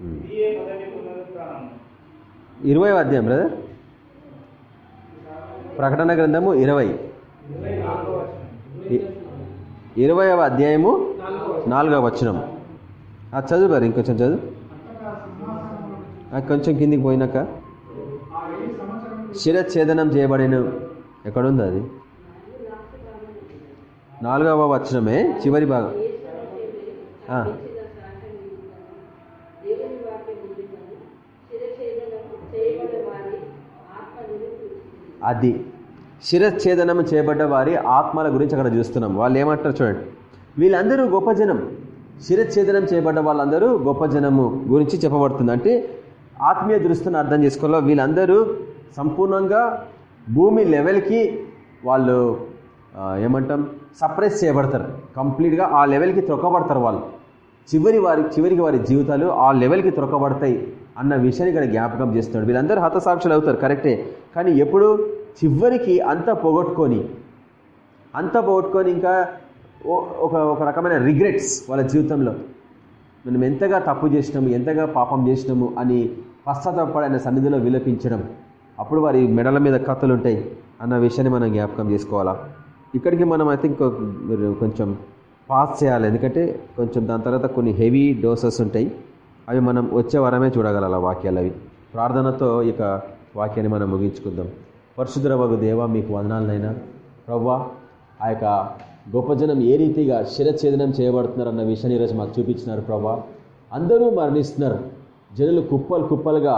ఇదే మొదటి పునరుత్థానం. ఇరవై అధ్యాయం బ్రదర్. ప్రకటన గ్రంథము ఇరవై. ఇరవై అధ్యాయము నాలుగవ వచనం. అది చదువు మరి ఇంకొంచెం చదువు. కొంచెం కిందికి పోయినాక. శిరఛేదనం చేయబడిన. ఎక్కడుంది అది? నాలుగవ వచనమే చివరి భాగం. అది. శిరఛేదనం చేయబడ్డ వారి ఆత్మల గురించి అక్కడ చూస్తున్నాం. వాళ్ళు ఏమంటారు చూడండి. వీళ్ళందరూ గొప్ప జనం. శిరఛేదనం చేయబడ్డ వాళ్ళందరూ గొప్ప జనము గురించి చెప్పబడుతుంది. అంటే ఆత్మీయ దృష్టిని అర్థం చేసుకోవాలో వీళ్ళందరూ సంపూర్ణంగా భూమి లెవెల్కి వాళ్ళు ఏమంటాం సప్రెస్ చేయబడతారు. కంప్లీట్గా ఆ లెవెల్కి త్రొక్కబడతారు వాళ్ళు. చివరి వారి చివరికి వారి జీవితాలు ఆ లెవెల్కి త్రొక్కబడతాయి అన్న విషయాన్ని ఇక్కడ జ్ఞాపకం చేస్తున్నాడు. వీళ్ళందరూ హతసాక్షులు అవుతారు కరెక్టే. కానీ ఎప్పుడు చివరికి అంతా పోగొట్టుకొని అంతా పోగొట్టుకొని ఇంకా ఒక ఒక రకమైన రిగ్రెట్స్ వాళ్ళ జీవితంలో. మనం ఎంతగా తప్పు చేసినాము ఎంతగా పాపం చేసినాము అని పశ్చాత్తాపడిన సన్నిధిలో విలపించడం. అప్పుడు వారి మెడల మీద కథలు ఉంటాయి అన్న విషయాన్ని మనం జ్ఞాపకం చేసుకోవాలా? ఇక్కడికి మనం ఐ థింక్ కొంచెం పాస్ చేయాలి. ఎందుకంటే కొంచెం దాని తర్వాత కొన్ని హెవీ డోసెస్ ఉంటాయి. అవి మనం వచ్చే వారమే చూడగల వాక్యాలు అవి. ప్రార్థనతో ఇక వాక్యాన్ని మనం ముగించుకుందాం. పరశుద్రవగు దేవ మీకు వందనాలనైనా. ప్రవ్వా ఆ యొక్క గొప్ప జనం ఏ రీతిగా శిరఛేదనం చేయబడుతున్నారు అన్న విషయాన్ని ఈరోజు మాకు చూపించినారు ప్రభా అందరూ మరణిస్తున్నారు. జనులు కుప్పలు కుప్పలుగా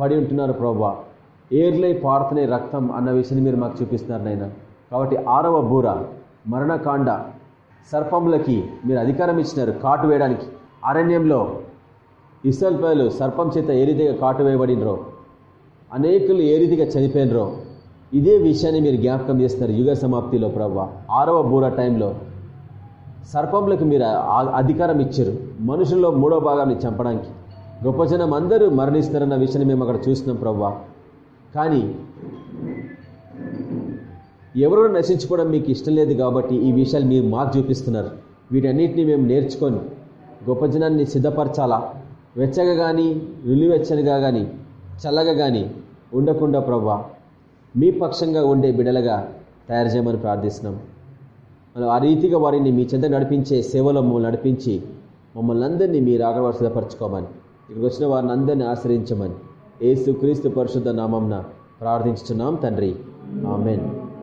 పడి ఉంటున్నారు ప్రభా. ఏర్లై పారుతున్నాయి రక్తం అన్న విషయాన్ని మీరు మాకు చూపిస్తున్నారు నాయన. కాబట్టి ఆరవ బూర మరణకాండ సర్పములకి మీరు అధికారం ఇచ్చినారు కాటు వేయడానికి. అరణ్యంలో ఇసల్పేలు సర్పం చేత ఏ రీతిగా కాటు వేయబడినరో అనేకులు ఏ రీతిగా చనిపోయినరో ఇదే విషయాన్ని మీరు జ్ఞాపకం చేస్తున్నారు యుగ సమాప్తిలో ప్రభా. ఆరవ బూర టైంలో సర్పంలకు మీరు అధికారం ఇచ్చారు. మనుషుల్లో మూడో భాగాన్ని చంపడానికి. గొప్ప జనం అందరూ మరణిస్తారన్న విషయాన్ని మేము అక్కడ చూస్తున్నాం ప్రవ్వా. కానీ ఎవరో నశించుకోవడం మీకు ఇష్టం లేదు కాబట్టి ఈ విషయాలు మీరు మాకు చూపిస్తున్నారు. వీటన్నిటిని మేము నేర్చుకొని గొప్ప జనాన్ని సిద్ధపరచాలా? వెచ్చగా కానీ నిలువెచ్చనిగా కానీ చల్లగా కానీ ఉండకుండా ప్రవ్వా మీ పక్షంగా ఉండే బిడలగా తయారు చేయమని ప్రార్థిస్తున్నాం. మనం ఆ రీతిగా వారిని మీ చెంత నడిపించే సేవలో మమ్మల్ని నడిపించి మమ్మల్ని అందరినీ మీరు ఆగవారు సిద్ధపరచుకోమని. ఇక్కడికి వచ్చిన వారిని అందరినీ ఆశ్రయించమని. ఏసు క్రీస్తు పరిశుద్ధ నామంన ప్రార్థించుతున్నాం తండ్రి. ఆమెన్.